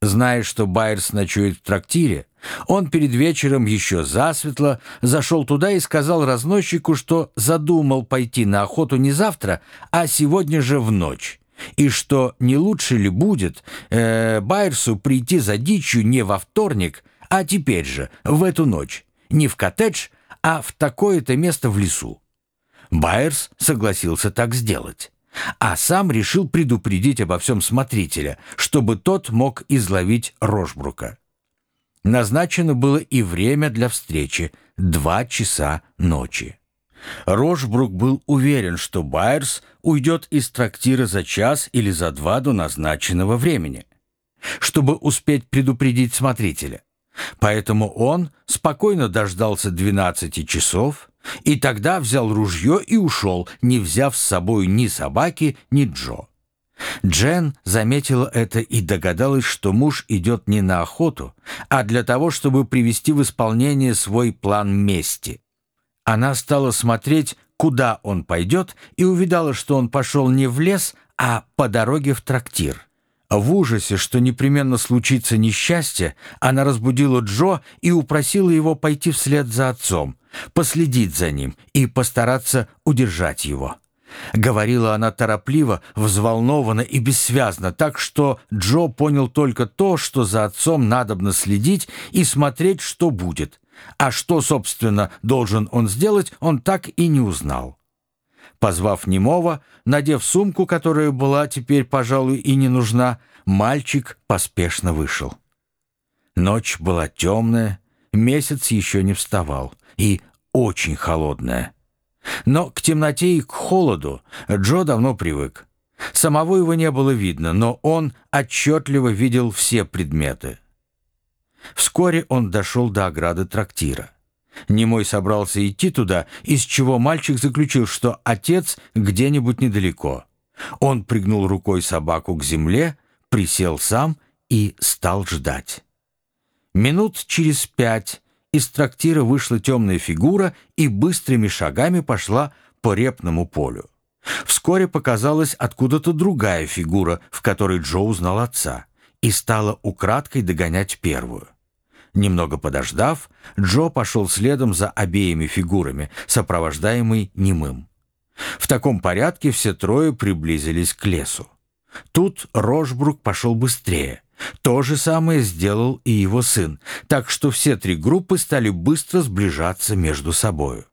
Зная, что Байерс ночует в трактире, он перед вечером еще засветло зашел туда и сказал разносчику, что задумал пойти на охоту не завтра, а сегодня же в ночь, и что не лучше ли будет э, Байерсу прийти за дичью не во вторник, а теперь же, в эту ночь, не в коттедж, а в такое-то место в лесу. Байерс согласился так сделать а сам решил предупредить обо всем смотрителя, чтобы тот мог изловить Рожбрука. Назначено было и время для встречи — два часа ночи. Рожбрук был уверен, что Байерс уйдет из трактира за час или за два до назначенного времени, чтобы успеть предупредить смотрителя. Поэтому он спокойно дождался 12 часов и тогда взял ружье и ушел, не взяв с собой ни собаки, ни Джо. Джен заметила это и догадалась, что муж идет не на охоту, а для того, чтобы привести в исполнение свой план мести. Она стала смотреть, куда он пойдет, и увидала, что он пошел не в лес, а по дороге в трактир. В ужасе, что непременно случится несчастье, она разбудила Джо и упросила его пойти вслед за отцом, последить за ним и постараться удержать его. Говорила она торопливо, взволнованно и бессвязно, так что Джо понял только то, что за отцом надобно следить и смотреть, что будет. А что, собственно, должен он сделать, он так и не узнал. Позвав немого, надев сумку, которая была теперь, пожалуй, и не нужна, мальчик поспешно вышел. Ночь была темная, месяц еще не вставал, и очень холодная. Но к темноте и к холоду Джо давно привык. Самого его не было видно, но он отчетливо видел все предметы. Вскоре он дошел до ограды трактира. Немой собрался идти туда, из чего мальчик заключил, что отец где-нибудь недалеко. Он пригнул рукой собаку к земле, присел сам и стал ждать. Минут через пять из трактира вышла темная фигура и быстрыми шагами пошла по репному полю. Вскоре показалась откуда-то другая фигура, в которой Джо узнал отца, и стала украдкой догонять первую. Немного подождав, Джо пошел следом за обеими фигурами, сопровождаемый немым. В таком порядке все трое приблизились к лесу. Тут Рожбрук пошел быстрее. То же самое сделал и его сын, так что все три группы стали быстро сближаться между собою.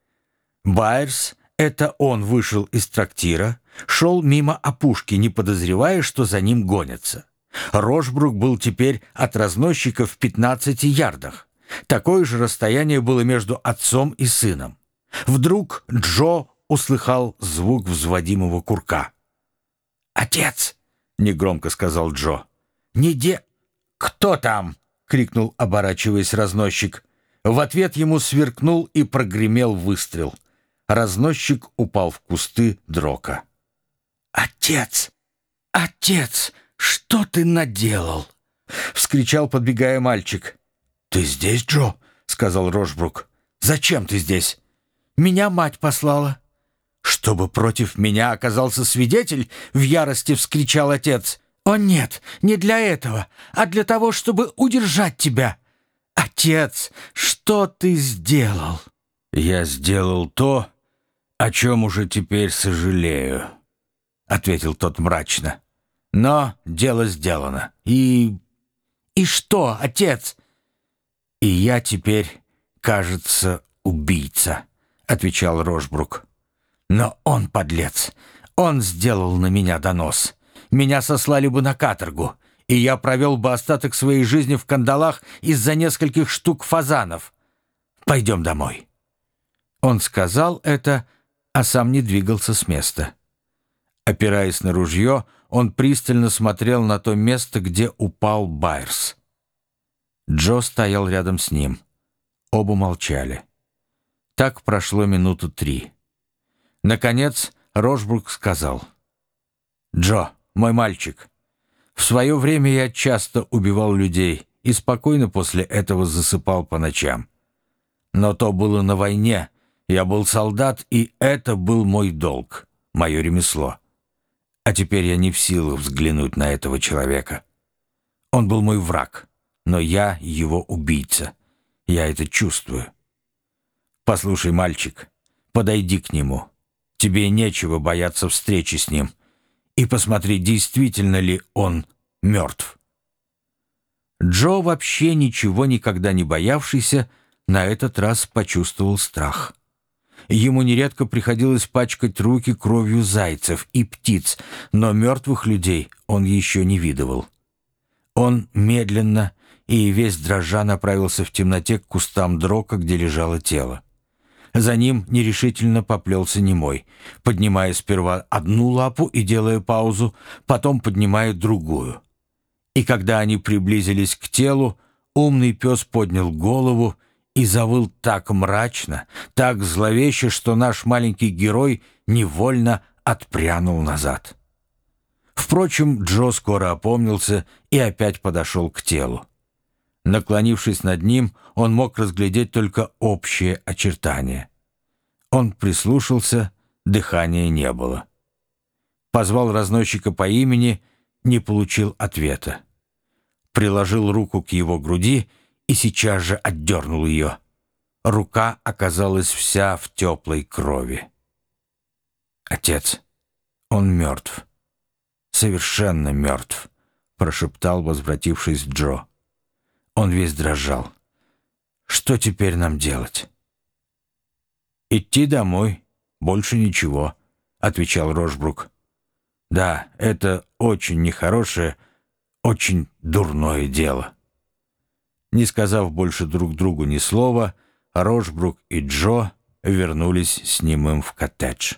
Байерс, это он вышел из трактира, шел мимо опушки, не подозревая, что за ним гонятся. Рожбрук был теперь от разносчика в 15 ярдах. Такое же расстояние было между отцом и сыном. Вдруг Джо услыхал звук взводимого курка. «Отец!» — негромко сказал Джо. «Не де...» «Кто там?» — крикнул, оборачиваясь разносчик. В ответ ему сверкнул и прогремел выстрел. Разносчик упал в кусты дрока. «Отец! Отец!» «Что ты наделал?» — вскричал, подбегая мальчик. «Ты здесь, Джо?» — сказал Рожбрук. «Зачем ты здесь?» «Меня мать послала». «Чтобы против меня оказался свидетель?» — в ярости вскричал отец. «О нет, не для этого, а для того, чтобы удержать тебя. Отец, что ты сделал?» «Я сделал то, о чем уже теперь сожалею», — ответил тот мрачно. Но дело сделано. И... И что, отец? И я теперь, кажется, убийца, отвечал Рожбрук. Но он подлец. Он сделал на меня донос. Меня сослали бы на каторгу, и я провел бы остаток своей жизни в кандалах из-за нескольких штук фазанов. Пойдем домой. Он сказал это, а сам не двигался с места. Опираясь на ружье, он пристально смотрел на то место, где упал Байерс. Джо стоял рядом с ним. Оба молчали. Так прошло минуту три. Наконец Рожбрук сказал. «Джо, мой мальчик, в свое время я часто убивал людей и спокойно после этого засыпал по ночам. Но то было на войне, я был солдат, и это был мой долг, мое ремесло. А теперь я не в силах взглянуть на этого человека. Он был мой враг, но я его убийца. Я это чувствую. Послушай, мальчик, подойди к нему. Тебе нечего бояться встречи с ним. И посмотри, действительно ли он мертв. Джо, вообще ничего никогда не боявшийся, на этот раз почувствовал страх. Ему нередко приходилось пачкать руки кровью зайцев и птиц, но мертвых людей он еще не видывал. Он медленно и весь дрожа направился в темноте к кустам дрока, где лежало тело. За ним нерешительно поплелся немой, поднимая сперва одну лапу и делая паузу, потом поднимая другую. И когда они приблизились к телу, умный пес поднял голову и завыл так мрачно, так зловеще, что наш маленький герой невольно отпрянул назад. Впрочем, Джо скоро опомнился и опять подошел к телу. Наклонившись над ним, он мог разглядеть только общие очертания. Он прислушался, дыхания не было. Позвал разносчика по имени, не получил ответа. Приложил руку к его груди и сейчас же отдернул ее. Рука оказалась вся в теплой крови. «Отец, он мертв. Совершенно мертв», — прошептал, возвратившись Джо. Он весь дрожал. «Что теперь нам делать?» «Идти домой. Больше ничего», — отвечал Рожбрук. «Да, это очень нехорошее, очень дурное дело». Не сказав больше друг другу ни слова, Рожбрук и Джо вернулись с ним им в коттедж.